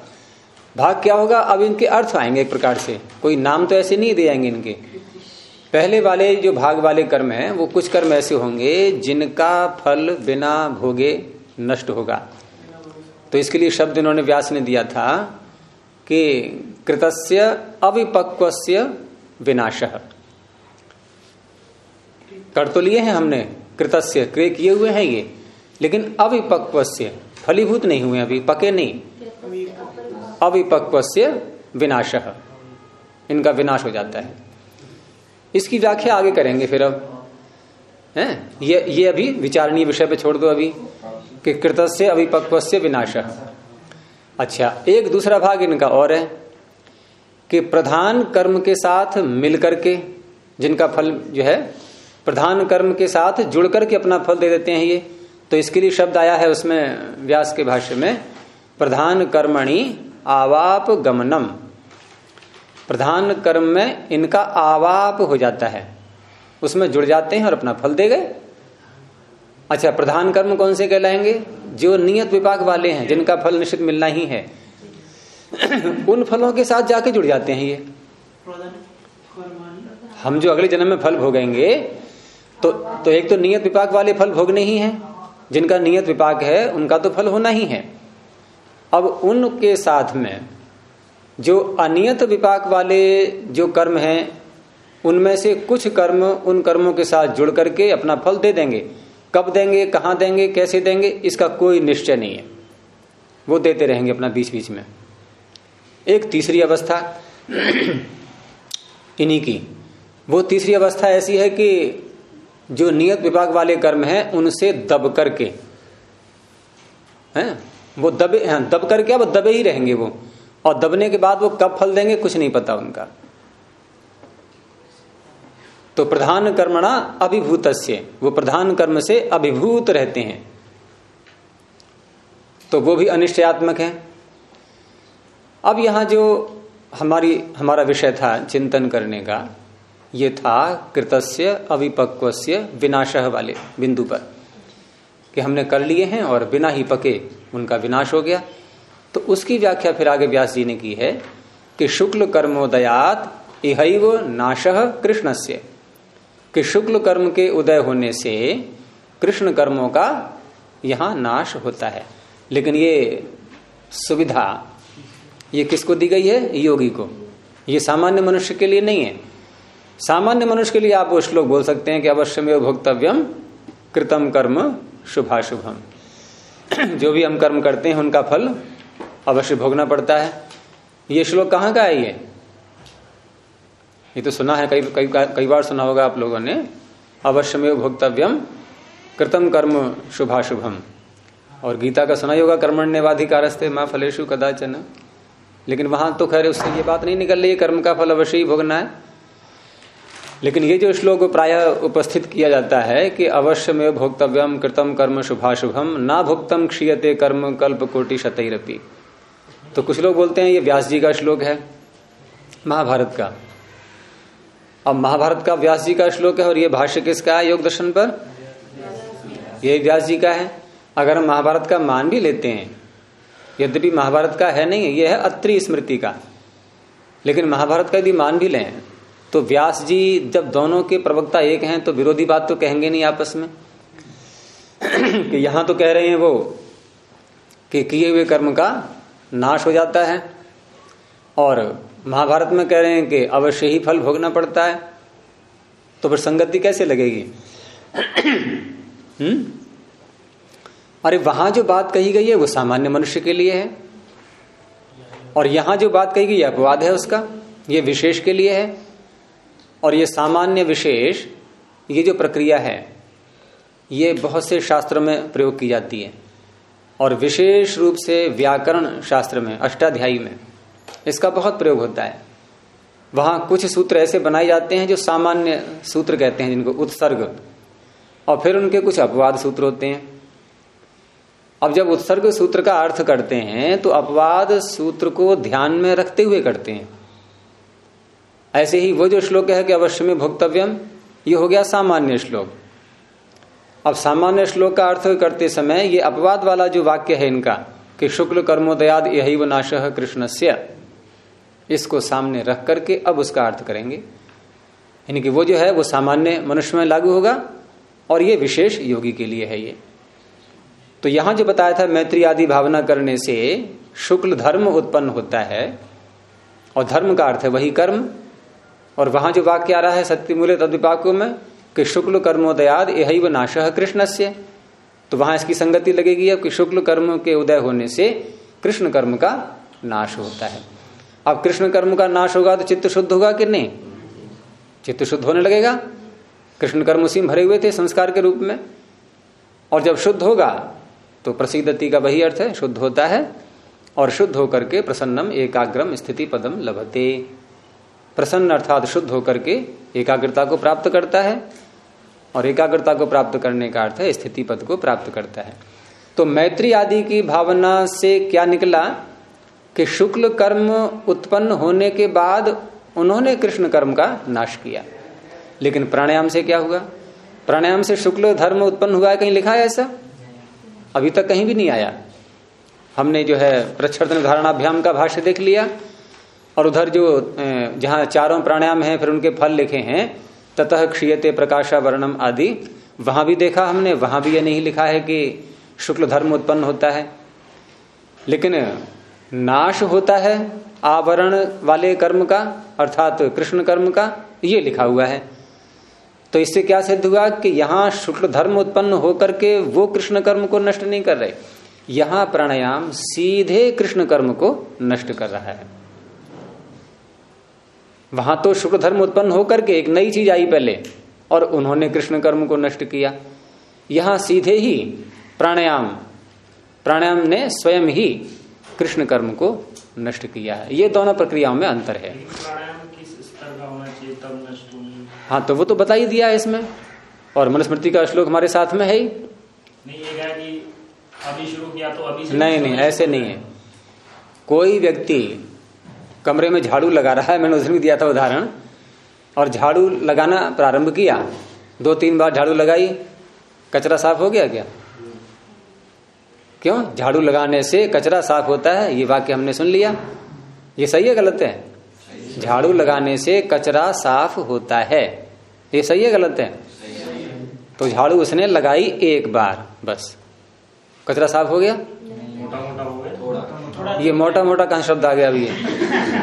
भाग क्या होगा? अब इनके अर्थ आएँगे एक प्रकार से। कोई नाम तो ऐसे नहीं दे जाएँगे इनके। पहले वाले जो भाग वाले कर्म हैं, वो कुछ कर्म ऐसे होंगे जिनका फल बिना भोगे नष्ट होगा। तो इसके लिए शब्द इन्होंने व्यास ने दिया था कि कृतस्य अविपक्वस्य विनाश। कर तो लिए हैं हमने, कृतस्य, क्रिय किए हुए हैं ये, लेकिन अविपक्वस्य, फलीभूत नहीं हुए अभी, पके नहीं। अविपक्वस्य विनाश, इनका विनाश हो जाता है। इसकी व्याख्या आगे करेंगे फिर अब। है? ये ये अभी विचारणीय विषय पे छोड़ दो अभी। कि कृतस्य अविपक्वस्य विनाश। अच्छा एक दूसरा भाग इनका और है कि प्रधान कर्म के साथ मिलकर के जिनका फल जो है, प्रधान कर्म के साथ जुड़ करके अपना फल दे देते हैं ये तो इसके लिए शब्द आया है उसमें व्यास के भाष्य में, प्रधान कर्मणि आवाप गमनम। प्रधान कर्म में इनका आवाप हो जाता है। उसमें जुड़ जाते हैं और अपना फल दे गए। अच्छा प्रधान कर्म कौन से कहलाएँगे? जो नियत विपाक वाले हैं, जिनका फल निश्चित मिलना ही है। उन फलों के साथ जाके जुड़ जाते हैं ये। हम जो अगले जन्म में फल भोगेंगे तो तो एक तो नियत विपाक वाले फल भोगने ही हैं। जिनका नियत विपाक है, उनका तो फल होना ही है। अब उनके साथ में जो अनियत विपाक वाले जो कर्म हैं, उनमें से कुछ कर्म उन कर्मों के साथ जुड़ करके अपना फल दे देंगे। कब देंगे कहाँ देंगे कैसे देंगे इसका कोई निश्चय नहीं है। वो देते रहेंगे अपना बीच बीच में। एक तीसरी अवस्था इन्हीं की। वो तीसरी अवस्था ऐसी है कि जो नियत विभाग वाले कर्म हैं उनसे दब करके है? वो दबे हाँ, दब कर क्या वो दबे ही रहेंगे वो। और दबने के बाद वो कब फल देंगे कुछ नहीं पता उनका। तो प्रधान कर्मणा अभिभूत वो प्रधान कर्म से अभिभूत रहते हैं। तो वो भी अनिश्चयात्मक है। अब यहाँ जो हमारी, हमारा विषय था चिंतन करने का, ये था कृतस्य, अविपक्वस्य, विनाश वाले बिंदु पर। कि हमने कर लिए हैं और बिना ही पके उनका विनाश हो गया। तो उसकी व्याख्या फिर आगे व्यास जी ने की है कि शुक्ल कर्मोदयात इहैव नाश कृष्णस्य। कि शुक्ल कर्म के उदय होने से कृष्ण कर्मों का यहाँ नाश होता है। लेकिन ये सुविधा, ये किसको दी गई है? योगी को। ये सामान्य मनुष्य के लिए नहीं है। सामान्य मनुष्य के लिए आप वो श्लोक बोल सकते हैं कि अवश्य में भोक्तव्यम कृतम कर्म शुभाशुभम। जो भी हम कर्म करते हैं, उनका फल अवश्य भोगना पड़ता है। ये श्लोक कहाँ का है ये? ये तो सुना है, कई कई कई बार सुना होगा आप लोगों ने। अवश्य में भोक्तव्यम कृतम कर्म शुभाशुभम। और गीता का सुना ही होगा, कर्मण्यवाधिकारस्ते माँ फलेशु कदाचन। लेकिन वहाँ तो खैर उससे ये बात नहीं निकल रही, कर्म का फल अवश्य ही भोगना है। लेकिन ये जो श्लोक प्राय उपस्थित किया जाता है कि अवश्य में भोक्तव्यम कृतम कर्म शुभाशुभम, ना भुक्तम क्षीयते कर्म कल्प कोटि शतरपी। तो कुछ लोग बोलते हैं, ये व्यास जी का श्लोक है, महाभारत का। अब महाभारत का व्यास जी का श्लोक है और ये भाष्य किसका है योग दर्शन पर? ये व्यास जी का है। अगर हम महाभारत का मान भी लेते हैं, यद्यपि महाभारत का है नहीं, ये है अत्रि स्मृति का। लेकिन महाभारत का यदि मान भी लें तो व्यास जी जब दोनों के प्रवक्ता एक हैं तो विरोधी बात तो कहेंगे नहीं आपस में। कि यहाँ तो कह रहे हैं वो, कि किए हुए कर्म का नाश हो जाता है, और महाभारत में कह रहे हैं कि अवश्य ही फल भोगना पड़ता है। तो फिर संगति कैसे लगेगी? हम्म? अरे वहाँ जो बात कही गई है, वो सामान्य मनुष्य के लिए है। और यहाँ जो बात कही गई अपवाद है उसका। ये विशेष के लिए है। और ये सामान्य विशेष, ये जो प्रक्रिया है, ये बहुत से शास्त्र में प्रयोग की जाती है। और विशेष रूप से व्याकरण शास्त्र में, अष्टाध्यायी में इसका बहुत प्रयोग होता है। वहाँ कुछ सूत्र ऐसे बनाए जाते हैं जो सामान्य सूत्र कहते हैं, जिनको उत्सर्ग। और फिर उनके कुछ अपवाद सूत्र होते हैं। अब जब उत्सर्ग सूत्र का अर्थ करते हैं तो अपवाद सूत्र को ध्यान में रखते हुए करते हैं। ऐसे ही वो जो श्लोक है कि अवश्य में भोक्तव्यम, ये हो गया सामान्य श्लोक। अब सामान्य श्लोक का अर्थ करते समय ये अपवाद वाला जो वाक्य है इनका, कि शुक्ल कर्मोदयाद यही व नाश कृष्णस्य। इसको सामने रख करके अब उसका अर्थ करेंगे। यानी कि वो जो है, वो सामान्य मनुष्य में लागू होगा और ये विशेष योगी के लिए है ये। तो यहाँ जो बताया था, मैत्री आदि भावना करने से शुक्ल धर्म उत्पन्न होता है और धर्म का अर्थ है वही कर्म। और वहाँ जो वाक्य आ रहा है सत्यमूल्य तद्विपाकों में कि शुक्ल कर्मोदयाद यही व नाश कृष्ण से तो वहाँ इसकी संगति लगेगी अब कि शुक्ल कर्म के उदय होने से कृष्ण कर्म का नाश होता है। अब कृष्ण कर्म का नाश होगा तो चित्त शुद्ध होगा कि नहीं? चित्त शुद्ध होने लगेगा। कृष्ण कर्म उसी में भरे हुए थे संस्कार के रूप में। और जब शुद्ध होगा तो प्रसिद्धति का वही अर्थ है, शुद्ध होता है और शुद्ध होकर के प्रसन्नम एकाग्रम स्थिति पदम लभते। प्रसन्न अर्थात शुद्ध होकर के एकाग्रता को प्राप्त करता है और एकाग्रता को प्राप्त करने का अर्थ है, स्थिति पद को प्राप्त करता है। तो मैत्री आदि की भावना से क्या निकला? कि शुक्ल कर्म उत्पन्न होने के बाद उन्होंने कृष्ण कर्म का नाश किया। लेकिन प्राणायाम से क्या हुआ? प्राणायाम से शुक्ल धर्म उत्पन्न हुआ है, कहीं लिखा है ऐसा? अभी तक कहीं भी नहीं आया। हमने जो है प्रच्छन धारणाभ्याम का भाष्य देख लिया और उधर जो जहाँ चारों प्राणायाम है, फिर उनके फल लिखे हैं, ततः क्षीयते प्रकाशा वर्णम आदि, वहाँ भी देखा हमने, वहाँ भी ये नहीं लिखा है कि शुक्ल धर्म उत्पन्न होता है। लेकिन नाश होता है आवरण वाले कर्म का, अर्थात कृष्ण कर्म का, ये लिखा हुआ है। तो इससे क्या सिद्ध हुआ कि यहाँ शुक्ल धर्म उत्पन्न होकर के वो कृष्ण कर्म को नष्ट नहीं कर रहे, यहाँ प्राणायाम सीधे कृष्ण कर्म को नष्ट कर रहा है। वहाँ तो शुक्र धर्म उत्पन्न होकर के एक नई चीज़ आई पहले, और उन्होंने कृष्ण कर्म को नष्ट किया। यहाँ सीधे ही प्राणायाम प्राणायाम ने स्वयं ही कृष्ण कर्म को नष्ट किया है। ये दोनों प्रक्रियाओं में अंतर है। हाँ तो वो तो बता ही दिया है इसमें। और मनुस्मृति का श्लोक हमारे साथ में है ही। नहीं ये अभी शुरू किया तो अभी नहीं नहीं ऐसे नहीं है। कोई व्यक्ति कमरे में झाड़ू लगा रहा है मैंने उस दिन भी दिया था उदाहरण और झाड़ू लगाना प्रारंभ किया। दो तीन बार झाड़ू लगाई कचरा साफ़ हो गया क्या? क्यों? झाड़ू लगाने से कचरा साफ़ होता है, ये वाक्य हमने सुन लिया। ये सही है, गलत है? झाड़ू लगाने से कचरा साफ़ होता है। ये सही है, गलत है? तो झाड़ू उसने लगाई एक बार, बस। कचरा साफ़ हो गया? ये मोटा मोटा कहाँ शब्द आ गया अभी।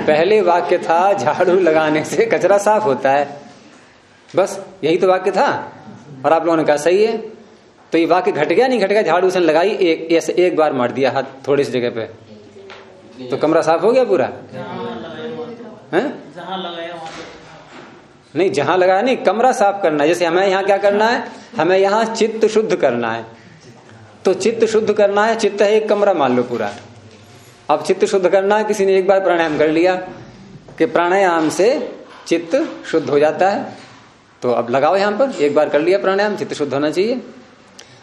पहले वाक्य था, झाड़ू लगाने से कचरा साफ़ होता है। बस, यही तो वाक्य था। और आप लोगों ने कहा सही है। तो ये वाक्य घट गया, नहीं घट गया, झाड़ू उसने लगाई, एक, ऐसे एक बार मार दिया हाथ थोड़ी सी जगह पे। तो कमरा साफ़ हो गया पूरा? हैं? नहीं, जहाँ लगाया नहीं, कमरा साफ़ करना है। जैसे हमें यहाँ क्या करना है? हमें यहाँ चित्त शुद्ध करना है। तो चित्त शुद्ध करना है, चित्त है एक कमरा, मान लो पूरा। अब चित्त शुद्ध करना है, किसी ने एक बार प्राणायाम कर लिया कि प्राणायाम से चित्त शुद्ध हो जाता है। तो अब लगाओ यहाँ पर, एक बार कर लिया प्राणायाम, चित्त शुद्ध होना चाहिए।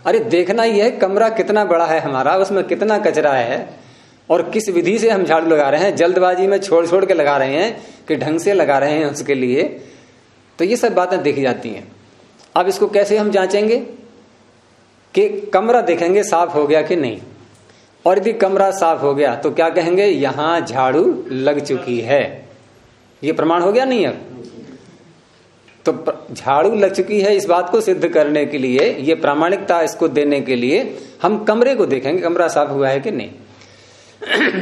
अरे देखना ही है, कमरा कितना बड़ा है हमारा, उसमें कितना कचरा है, और किस विधि से हम झाड़ू लगा रहे हैं, जल्दबाजी में छोड़ छोड़ के लगा रहे हैं, कि ढंग से लगा रहे हैं उसके लिए तो ये सब बातें देखी जाती हैं। अब इसको कैसे हम जांचेंगे? कि कमरा देखेंगे, साफ़ हो गया कि नहीं? और यदि कमरा साफ़ हो गया तो क्या कहेंगे? यहाँ झाड़ू लग चुकी है। ये प्रमाण हो गया नहीं अब? तो झाड़ू लग चुकी है इस बात को सिद्ध करने के लिए, ये प्रामाणिकता इसको देने के लिए, हम कमरे को देखेंगे, कमरा साफ़ हुआ है कि नहीं।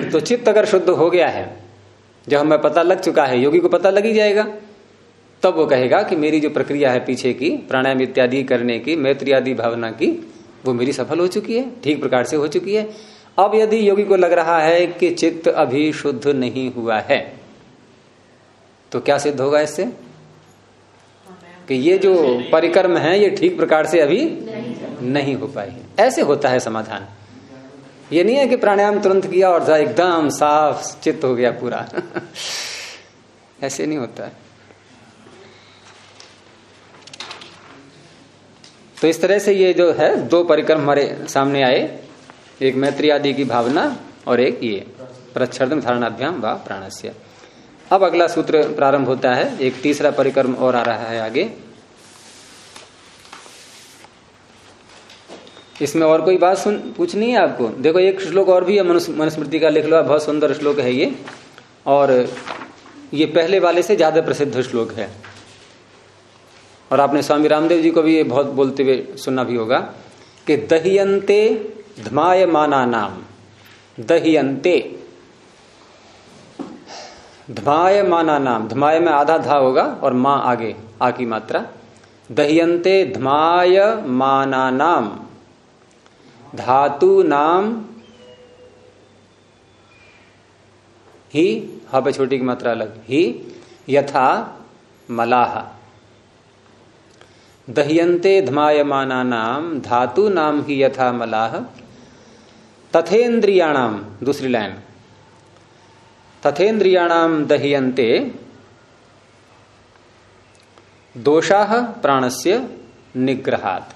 तो चित्त अगर शुद्ध हो गया है, जब हमें पता लग चुका है, योगी को पता लग ही जाएगा, तब वो कहेगा कि मेरी जो प्रक्रिया है पीछे की, प्राणायाम इत्यादि करने की, मैत्री आदि भावना की, वो मेरी सफल हो चुकी है, ठीक प्रकार से हो चुकी है। अब यदि योगी को लग रहा है कि चित्त अभी शुद्ध नहीं हुआ है तो क्या सिद्ध होगा इससे? कि ये जो परिक्रम है, ये ठीक प्रकार से अभी नहीं हो पाई ऐसे होता है समाधान। ये नहीं है कि प्राणायाम तुरंत किया और एकदम साफ़ चित्त हो गया पूरा। ऐसे नहीं होता है। तो इस तरह से ये जो है, दो परिक्रम हमारे सामने आए। एक मैत्री आदि की भावना और एक ये, प्रच्छर्दम धारणाभ्याम व प्राणस्य। अब अगला सूत्र प्रारंभ होता है, एक तीसरा परिक्रम और आ रहा है आगे। इसमें और कोई बात सुन पूछनी है आपको? देखो, एक श्लोक और भी है मनुस्मृति का लिख लो बहुत सुंदर श्लोक है ये। और ये पहले वाले से ज़्यादा प्रसिद्ध श्लोक है। और आपने स्वामी रामदेव जी को भी ये बहुत बोलते हुए सुनना भी होगा कि दहियंते धमाय माना नाम। दहियंते धमाय माना नाम। धमाय में आधा धा होगा और माँ आगे, आ की मात्रा। दहियंते धमाय माना नाम। धातु नाम ही, हा पे छोटी की मात्रा अलग। ही, यथा, मलाह। दह्यन्ते धमायमाना नाम, धातु नाम ही यथा मलाह। तथेन्द्रियाणाम दूसरी लाइन। तथेन्द्रियाणाम दह्यन्ते। दोषा प्राणस्य निग्रहात्।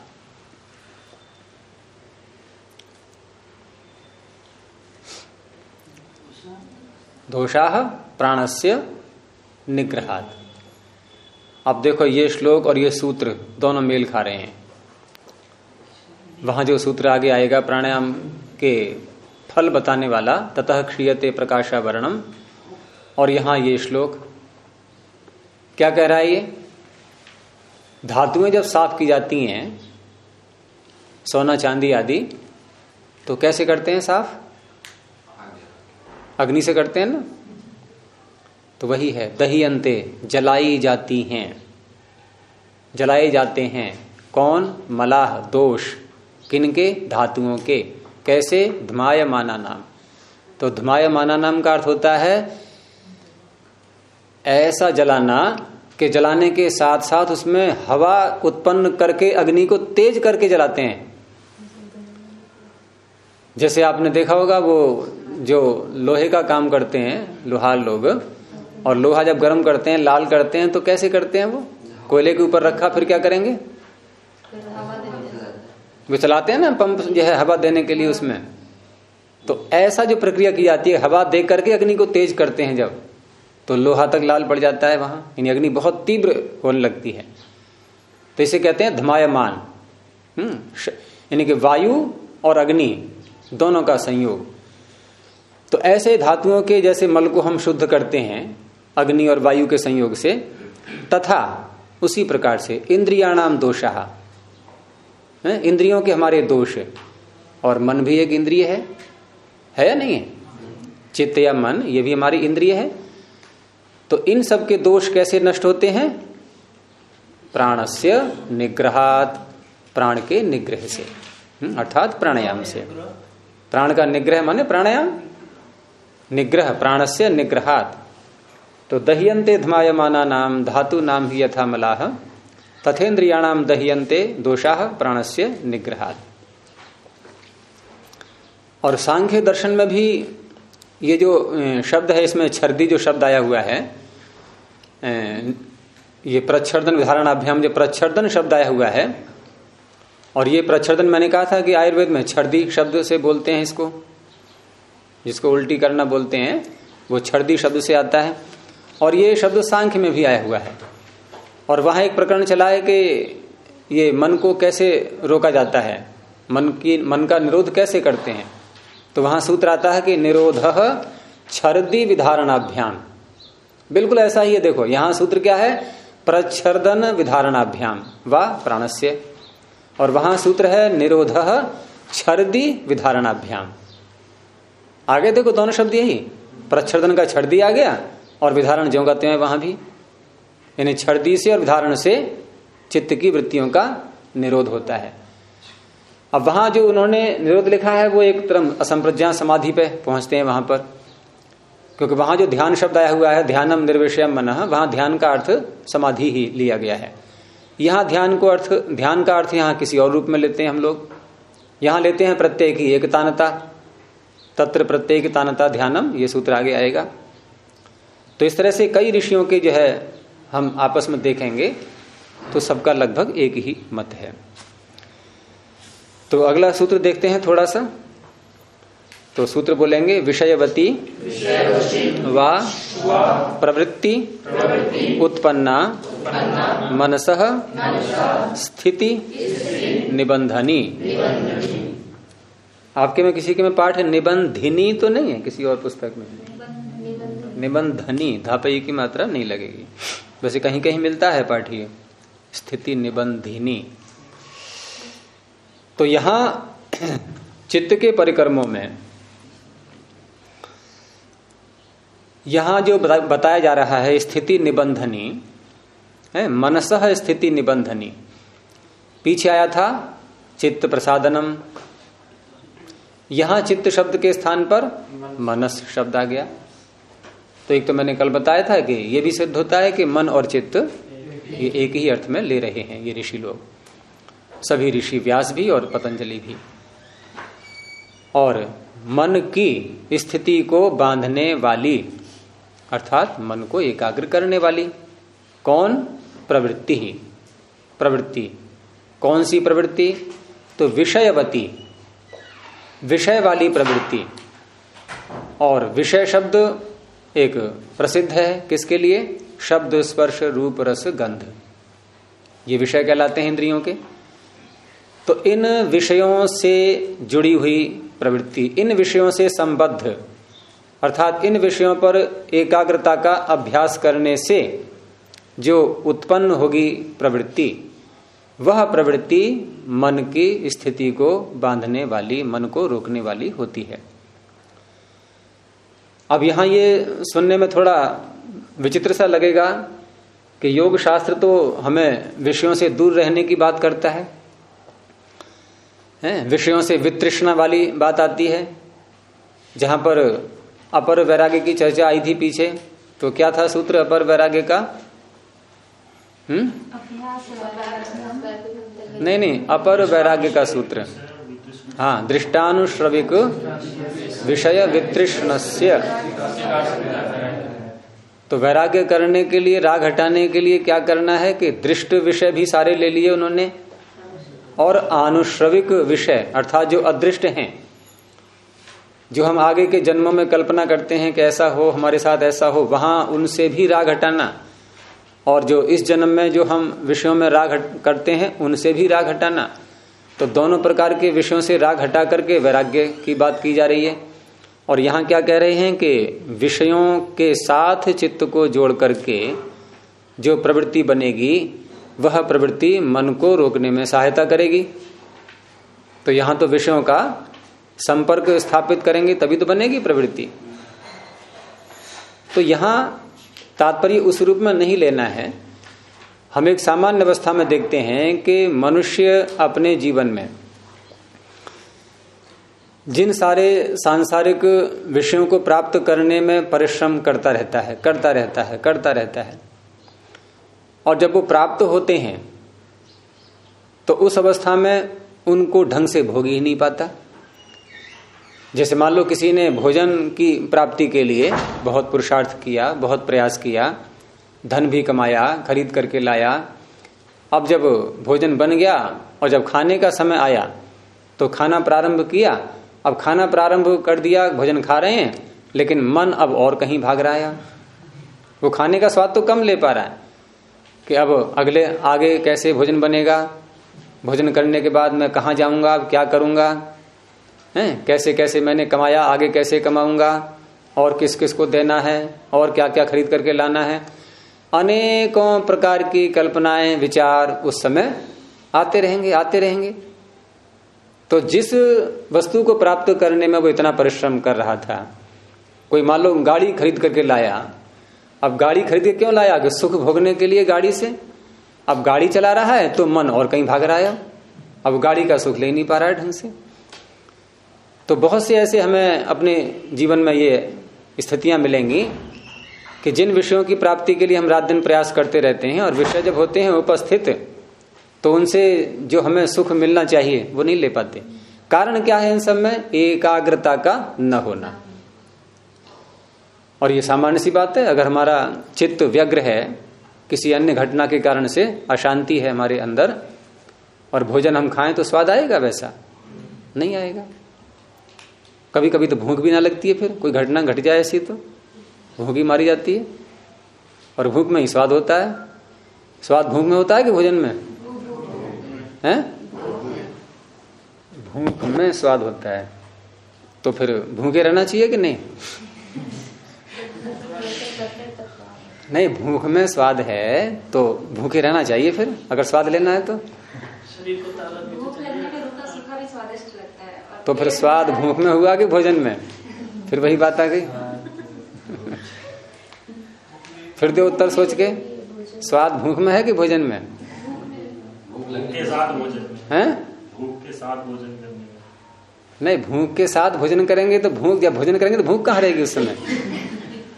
दोषा प्राणस्य निग्रहात्। अब देखो ये श्लोक और ये सूत्र दोनों मेल खा रहे हैं। वहाँ जो सूत्र आगे आएगा प्राणायाम के फल बताने वाला, ततः क्षीयते प्रकाशावरणम। और यहाँ ये श्लोक, क्या कह रहा है ये? धातुएँ जब साफ़ की जाती हैं, सोना, चांदी आदि तो कैसे करते हैं साफ़? अग्नि से करते हैं ना? तो वही है दही अंते जलाई जाती हैं। जलाए जाते हैं। कौन? मलाह, दोष। किनके? धातुओं के। कैसे? धमाय माना नाम। तो धमाय माना नाम का अर्थ होता है, ऐसा जलाना कि जलाने के साथ साथ उसमें हवा उत्पन्न करके, अग्नि को तेज करके जलाते हैं। जैसे आपने देखा होगा, वो जो लोहे का काम करते हैं, लोहार लोग, और लोहा जब गर्म करते हैं, लाल करते हैं तो कैसे करते हैं वो? कोयले के ऊपर रखा, फिर क्या करेंगे? वो चलाते हैं ना पंप जो है हवा देने के लिए उसमें। तो ऐसा जो प्रक्रिया की जाती है, हवा दे करके अग्नि को तेज करते हैं जब तो लोहा तक लाल पड़ जाता है वहाँ, यानी अग्नि बहुत तीव्र होने लगती है। तो इसे कहते हैं धमायमान। हम्म यानी कि वायु और अग्नि दोनों का संयोग। तो ऐसे धातुओं के जैसे मल को हम शुद्ध करते हैं, अग्नि और वायु के संयोग से, तथा उसी प्रकार से इंद्रियाणाम दोषा इंद्रियों के हमारे दोष है। और मन भी एक इंद्रिय है। है या नहीं है? चित्त या मन ये भी हमारी इंद्रिय है। तो इन सब के दोष कैसे नष्ट होते हैं? प्राणस्य निग्रहात प्राण के निग्रह से। हम्म, अर्थात प्राणायाम से। प्राण का निग्रह माने प्राणायाम? निग्रह प्राणस्य निग्रहात। तो दहियंते धमायमाना नाम धातु नाम ही यथा मलाह तथेन्द्रियाणाम दहियंते दोषा प्राणस्य निग्रहात। और सांख्य दर्शन में भी ये जो शब्द है, इसमें छर्दी जो शब्द आया हुआ है ये प्रच्छर्दन विधारणाभ्याम जो प्रच्छर्दन शब्द आया हुआ है, और ये प्रच्छर्दन मैंने कहा था कि आयुर्वेद में छर्दी शब्द से बोलते हैं इसको, जिसको उल्टी करना बोलते हैं, वो छर्दी शब्द से आता है, और ये शब्द सांख्य में भी आया हुआ है। और वहाँ एक प्रकरण चला है कि ये मन को कैसे रोका जाता है? मन की, मन का निरोध कैसे करते हैं? तो वहाँ सूत्र आता है कि निरोध छर्दी विधारणाभ्याम। बिल्कुल ऐसा ही है, देखो, यहाँ सूत्र क्या है? प्रच्छर्दन विधारणाभ्याम, व प्राणस्य। और वहाँ सूत्र है निरोध छर्दी विधारणाभ्याम। आगे देखो, दोनों शब्द यही। प्रच्छर्दन का छर्दी आ गया और विधारण जो कहते हैं वहाँ भी। यानी छर्दी से और धारण से चित्त की वृत्तियों का निरोध होता है। अब वहाँ जो उन्होंने निरोध लिखा है, वो एक तरह असंप्रज्ञा समाधि पे पहुँचते हैं वहाँ पर। क्योंकि वहाँ जो ध्यान शब्द आया हुआ है, ध्यानम निर्विषयम मन, वहाँ ध्यान का अर्थ समाधि ही लिया गया है। यहाँ ध्यान को अर्थ, ध्यान का अर्थ यहाँ किसी और रूप में लेते हैं हम लोग। यहाँ लेते हैं प्रत्येक ही एकतानता, तत्र प्रत्येक तानता ध्यानम, ये सूत्र आगे आएगा। तो इस तरह से कई ऋषियों के जो है हम आपस में देखेंगे तो सबका लगभग एक ही मत है। तो अगला सूत्र देखते हैं थोड़ा सा। तो सूत्र बोलेंगे, विषयवती वा प्रवृत्ति उत्पन्ना मनस स्थिति निबंधनी। आपके में किसी के में पाठ है, निबंधिनी तो नहीं है किसी और पुस्तक में? निबंधनी। धापई की मात्रा नहीं लगेगी। वैसे कहीं कहीं मिलता है पाठी। स्थिति निबंधिनी। तो यहाँ चित्त के परिक्रमों में यहाँ जो बताया जा रहा है स्थिति निबंधनी है मनस स्थिति निबंधनी। पीछे आया था चित्त प्रसादनम। यहाँ चित्त शब्द के स्थान पर मनस शब्द आ गया। तो एक तो मैंने कल बताया था कि यह भी सिद्ध होता है कि मन और चित्त ये एक ही अर्थ में ले रहे हैं, ये ऋषि लोग। सभी ऋषि व्यास भी और पतंजलि भी। और मन की स्थिति को बांधने वाली, अर्थात मन को एकाग्र करने वाली, कौन? प्रवृत्ति ही। प्रवृत्ति। कौन सी प्रवृत्ति? तो विषयवती। विषय वाली प्रवृत्ति। और विषय शब्द एक प्रसिद्ध है, किसके लिए? शब्द स्पर्श रूप रस गंध। ये विषय कहलाते हैं इंद्रियों के। तो इन विषयों से जुड़ी हुई प्रवृत्ति, इन विषयों से संबद्ध, अर्थात इन विषयों पर एकाग्रता का अभ्यास करने से जो उत्पन्न होगी प्रवृत्ति, वह प्रवृत्ति मन की स्थिति को बांधने वाली, मन को रोकने वाली होती है। अब यहाँ ये सुनने में थोड़ा विचित्र सा लगेगा कि योग शास्त्र तो हमें विषयों से दूर रहने की बात करता है। हैं विषयों से वितृष्णा वाली बात आती है। जहाँ पर अपर वैराग्य की चर्चा आई थी पीछे तो क्या था सूत्र अपर वैराग्य का? हम्म? नहीं नहीं अपर वैराग्य का सूत्र। हाँ दृष्टानुश्रविक विषय वितृष्णस्य तो वैराग्य करने के लिए, राग हटाने के लिए क्या करना है कि दृष्ट विषय भी सारे ले लिए उन्होंने। और आनुश्रविक विषय, अर्थात जो अदृष्ट हैं, जो हम आगे के जन्मों में कल्पना करते हैं कि ऐसा हो, हमारे साथ ऐसा हो, वहाँ उनसे भी राग हटाना। और जो इस जन्म में जो हम विषयों में राग करते हैं, उनसे भी राग हटाना। तो दोनों प्रकार के विषयों से राग हटा करके वैराग्य की बात की जा रही है। और यहाँ क्या कह रहे हैं कि विषयों के साथ चित्त को जोड़ करके जो प्रवृत्ति बनेगी, वह प्रवृत्ति मन को रोकने में सहायता करेगी। तो यहाँ तो विषयों का संपर्क स्थापित करेंगे, तभी तो बनेगी प्रवृत्ति। तो यहाँ तात्पर्य उस रूप में नहीं लेना है। हम एक सामान्य अवस्था में देखते हैं कि मनुष्य अपने जीवन में जिन सारे सांसारिक विषयों को प्राप्त करने में परिश्रम करता रहता है, करता रहता है, करता रहता है। और जब वो प्राप्त होते हैं तो उस अवस्था में उनको ढंग से भोग ही नहीं पाता। जैसे मान लो किसी ने भोजन की प्राप्ति के लिए बहुत पुरुषार्थ किया, बहुत प्रयास किया, धन भी कमाया, खरीद करके लाया, अब जब भोजन बन गया और जब खाने का समय आया तो खाना प्रारंभ किया अब खाना प्रारंभ कर दिया, भोजन खा रहे हैं, लेकिन मन अब और कहीं भाग रहा है। वो खाने का स्वाद तो कम ले पा रहा है कि अब अगले, आगे कैसे भोजन बनेगा? भोजन करने के बाद मैं कहा जाऊँगा? अब क्या करूँगा? हैं? कैसे कैसे मैंने कमाया? आगे कैसे कमाऊँगा? और किस किस को देना है? और क्या क्या खरीद करके लाना है? अनेकों प्रकार की कल्पनाएँ, विचार उस समय आते रहेंगे आते रहेंगे। तो जिस वस्तु को प्राप्त करने में वो इतना परिश्रम कर रहा था, कोई मान लो गाड़ी खरीद करके लाया, अब गाड़ी खरीद के क्यों लाया? कि सुख भोगने के लिए गाड़ी से। अब गाड़ी चला रहा है तो मन और कहीं भाग रहा है। अब गाड़ी का सुख ले नहीं पा रहा है ढंग से। तो बहुत से ऐसे हमें अपने जीवन में ये स्थितियाँ मिलेंगी कि जिन विषयों की प्राप्ति के लिए हम रात दिन प्रयास करते रहते हैं और विषय जब होते हैं उपस्थित तो उनसे जो हमें सुख मिलना चाहिए, वो नहीं ले पाते। कारण क्या है इन सब में? एकाग्रता का न होना। और ये सामान्य सी बात है, अगर हमारा चित्त व्यग्र है, किसी अन्य घटना के कारण से अशांति है हमारे अंदर, और भोजन हम खाएँ तो स्वाद आएगा वैसा? नहीं आएगा। कभी कभी तो भूख भी ना लगती है फिर, कोई घटना घट जाए ऐसी तो भूख भी मारी जाती है। और भूख में ही स्वाद होता है। स्वाद भूख में होता है कि भोजन में? है? भूख। में स्वाद होता है। तो फिर भूखे रहना चाहिए कि नहीं? नहीं भूख में स्वाद है तो भूखे रहना चाहिए फिर अगर स्वाद लेना है तो। शरीर को ताकत भी भूख लगने पे रूखा सूखा भी स्वादिष्ट लगता है। और तो फिर स्वाद भूख में हुआ कि भोजन में? फिर वही बात आ गई। फिर दे उत्तर सोच के। स्वाद भूख में है कि भोजन में? के साथ भोजन है। भूख के साथ भोजन करने नहीं भूख के साथ भोजन करेंगे तो भूख जब भोजन करेंगे तो भूख कहाँ रहेगी उस समय?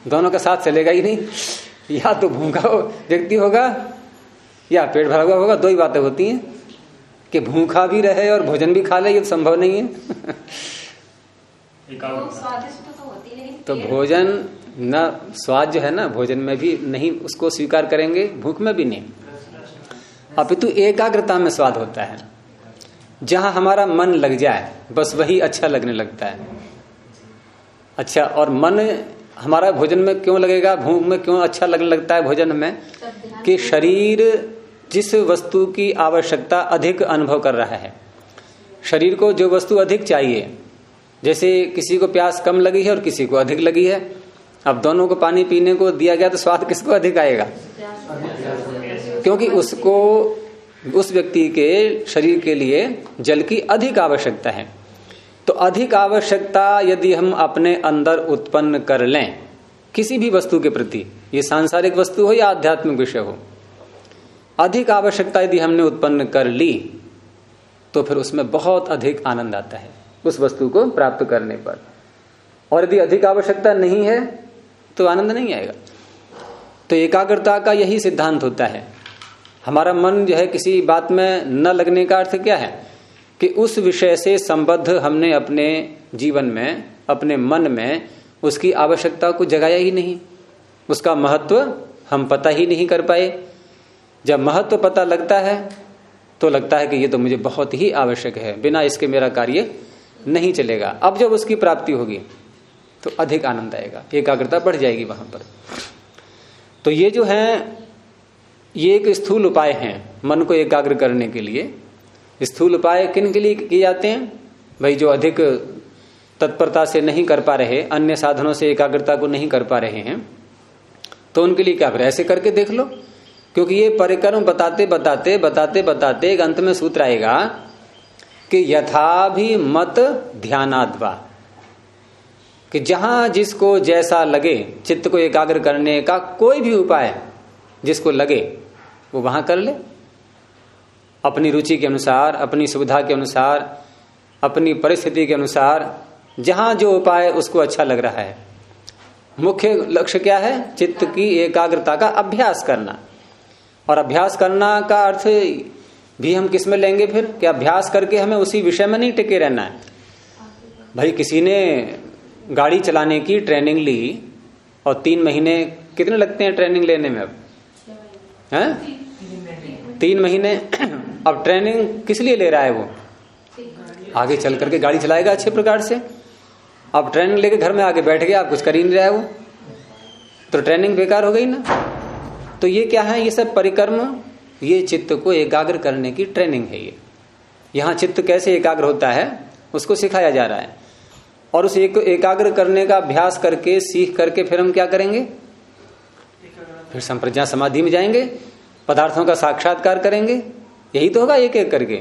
दोनों का साथ चलेगा ही नहीं। या तो भूखा हो व्यक्ति होगा या पेट भरा हुआ होगा दो ही बातें होती हैं। कि भूखा भी रहे और भोजन भी खा ले ये तो संभव नहीं है। तो तो पेट- भोजन न स्वाद जो है ना भोजन में भी नहीं उसको स्वीकार करेंगे भूख में भी नहीं। अपितु एकाग्रता में स्वाद होता है। जहाँ हमारा मन लग जाए, बस वही अच्छा लगने लगता है। अच्छा और मन हमारा भोजन में क्यों लगेगा? भूख में क्यों अच्छा लगने लगता है भोजन में? कि शरीर जिस वस्तु की आवश्यकता अधिक अनुभव कर रहा है। शरीर को जो वस्तु अधिक चाहिए, जैसे किसी को प्यास कम लगी है और किसी को अधिक लगी है। अब दोनों को पानी पीने को दिया गया तो स्वाद किसको अधिक आएगा? क्योंकि उसको उस व्यक्ति के शरीर के लिए जल की अधिक आवश्यकता है। तो अधिक आवश्यकता यदि हम अपने अंदर उत्पन्न कर लें किसी भी वस्तु के प्रति ये सांसारिक वस्तु हो या आध्यात्मिक विषय हो अधिक आवश्यकता यदि हमने उत्पन्न कर ली तो फिर उसमें बहुत अधिक आनंद आता है उस वस्तु को प्राप्त करने पर। और यदि अधिक आवश्यकता नहीं है तो आनंद नहीं आएगा। तो एकाग्रता का यही सिद्धांत होता है हमारा मन जो है किसी बात में न लगने का अर्थ क्या है? कि उस विषय से संबद्ध हमने अपने जीवन में, अपने मन में उसकी आवश्यकता को जगाया ही नहीं। उसका महत्व हम पता ही नहीं कर पाए। जब महत्व पता लगता है तो लगता है कि ये तो मुझे बहुत ही आवश्यक है, बिना इसके मेरा कार्य नहीं चलेगा। अब जब उसकी प्राप्ति होगी तो अधिक आनंद आएगा, एकाग्रता बढ़ जाएगी वहाँ पर। तो ये जो है ये एक स्थूल उपाय हैं मन को एकाग्र करने के लिए। स्थूल उपाय किन के लिए किए जाते हैं? भाई, जो अधिक तत्परता से नहीं कर पा रहे, अन्य साधनों से एकाग्रता को नहीं कर पा रहे हैं तो उनके लिए क्या करें? ऐसे करके देख लो। क्योंकि ये परिक्रम बताते बताते बताते बताते एक अंत में सूत्र आएगा कि यथा भी मत ध्यानाद्वा। कि जहाँ जिसको जैसा लगे, चित्त को एकाग्र करने का कोई भी उपाय जिसको लगे वो वहाँ कर ले। अपनी रुचि के अनुसार, अपनी सुविधा के अनुसार, अपनी परिस्थिति के अनुसार, जहाँ जो उपाय उसको अच्छा लग रहा है। मुख्य लक्ष्य क्या है? चित्त की एकाग्रता का अभ्यास करना। और अभ्यास करना का अर्थ भी हम किसमें लेंगे फिर? कि अभ्यास करके हमें उसी विषय में नहीं टिके रहना है। भाई, किसी ने गाड़ी चलाने की ट्रेनिंग ली और तीन महीने कितने लगते हैं ट्रेनिंग लेने में अब? हैं? तीन महीने। अब ट्रेनिंग किस लिए ले रहा है वो? आगे चल करके गाड़ी चलाएगा अच्छे प्रकार से? अब ट्रेनिंग लेके घर में आगे बैठ गया आप कुछ कर ही नहीं रहा है वो। तो ट्रेनिंग बेकार हो गई ना? तो ये क्या है? ये सब परिक्रम ये चित्त को एकाग्र करने की ट्रेनिंग है ये। यहाँ चित्त कैसे एकाग्र होता है? उसको सिखाया जा रहा है। और उस एक, एकाग्र करने का अभ्यास करके सीख करके फिर हम क्या करेंगे? फिर संप्रज्ञा समाधि में जाएँगे पदार्थों का साक्षात्कार करेंगे यही तो होगा एक एक करके।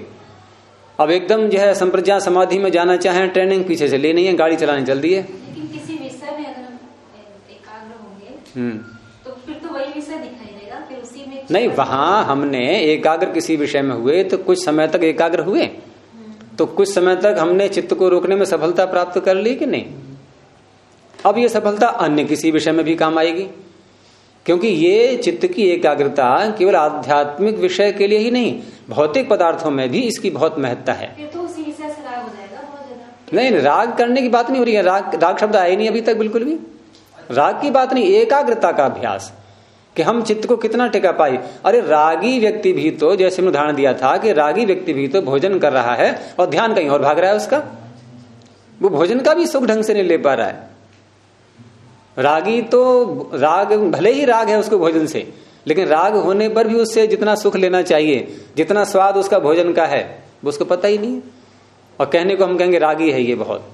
अब एकदम जो है संप्रज्ञा समाधि में जाना चाहे ट्रेनिंग पीछे से ले नहीं है गाड़ी चलाने जल्दी है। लेकिन किसी विषय में अगर हम एकाग्र होंगे हम्म। तो फिर तो वही विषय दिखाई देगा फिर उसी में नहीं वहाँ हमने एकाग्र किसी विषय में हुए तो कुछ समय तक एकाग्र हुए। तो कुछ समय तक हमने चित्त को रोकने में सफलता प्राप्त कर ली कि नहीं? अब ये सफलता अन्य किसी विषय में भी काम आएगी। क्योंकि ये चित्त की एकाग्रता केवल आध्यात्मिक विषय के लिए ही नहीं भौतिक पदार्थों में भी इसकी बहुत महत्ता है। तो उसी से राग हो जाएगा नहीं राग करने की बात नहीं हो रही है। राग राग शब्द आए नहीं अभी तक बिल्कुल भी। राग की बात नहीं एकाग्रता का अभ्यास कि हम चित्त को कितना टिका पाए। अरे रागी व्यक्ति भी तो जैसे मैं उदाहरण दिया था कि रागी व्यक्ति भी तो भोजन कर रहा है और ध्यान कहीं और भाग रहा है उसका। वो भोजन का भी सुख ढंग से नहीं ले पा रहा है। रागी तो राग, भले ही राग है उसको भोजन से, लेकिन राग होने पर भी उससे जितना सुख लेना चाहिए, जितना स्वाद उसका भोजन का है, वो उसको पता ही नहीं। और कहने को हम कहेंगे, रागी है ये बहुत।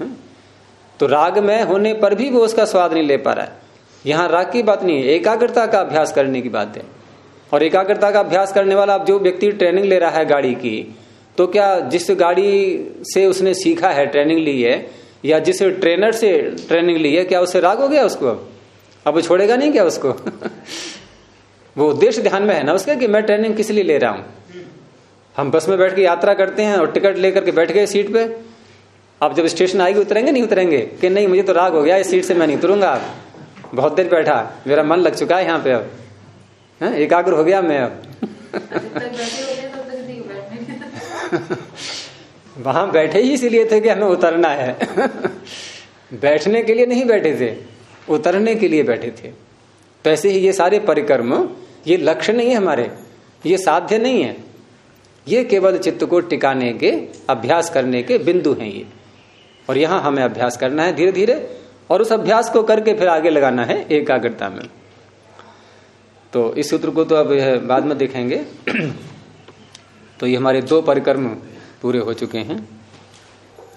हम्म? तो राग में होने पर भी वो उसका स्वाद नहीं ले पा रहा है। यहाँ राग की बात नहीं है एकाग्रता का अभ्यास करने की बात है। और एकाग्रता का अभ्यास करने वाला अब जो व्यक्ति ट्रेनिंग ले रहा है गाड़ी की तो क्या जिस गाड़ी से उसने सीखा है, ट्रेनिंग ली है या जिस ट्रेनर से ट्रेनिंग ली है क्या उससे राग हो गया उसको? अब अब वो छोड़ेगा नहीं क्या उसको? वो उद्देश्य ध्यान में है ना उसका कि मैं ट्रेनिंग किस लिए ले रहा हूँ? हम बस में बैठ के यात्रा करते हैं और टिकट लेकर के बैठ गए सीट पे। आप जब स्टेशन आएगी उतरेंगे नहीं उतरेंगे? कि नहीं मुझे तो राग हो गया इस सीट से मैं नहीं उतरूँगा। बहुत देर बैठा मेरा मन लग चुका है यहाँ पे अब। है? एकाग्र हो गया मैं अब। वहाँ बैठे ही इसीलिए थे कि हमें उतरना है। बैठने के लिए नहीं बैठे थे, उतरने के लिए बैठे थे। ऐसे ही ये सारे परिक्रम, ये लक्ष्य नहीं है हमारे, ये साध्य नहीं है। ये केवल चित्त को टिकाने के, अभ्यास करने के बिंदु हैं ये। और यहाँ हमें अभ्यास करना है धीरे धीरे और उस अभ्यास को करके फिर आगे लगाना है एकाग्रता में। तो इस सूत्र को तो अब बाद में देखेंगे। तो ये हमारे दो परिक्रम पूरे हो चुके हैं।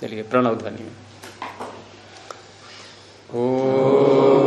चलिए प्रणव ध्वनि। ओ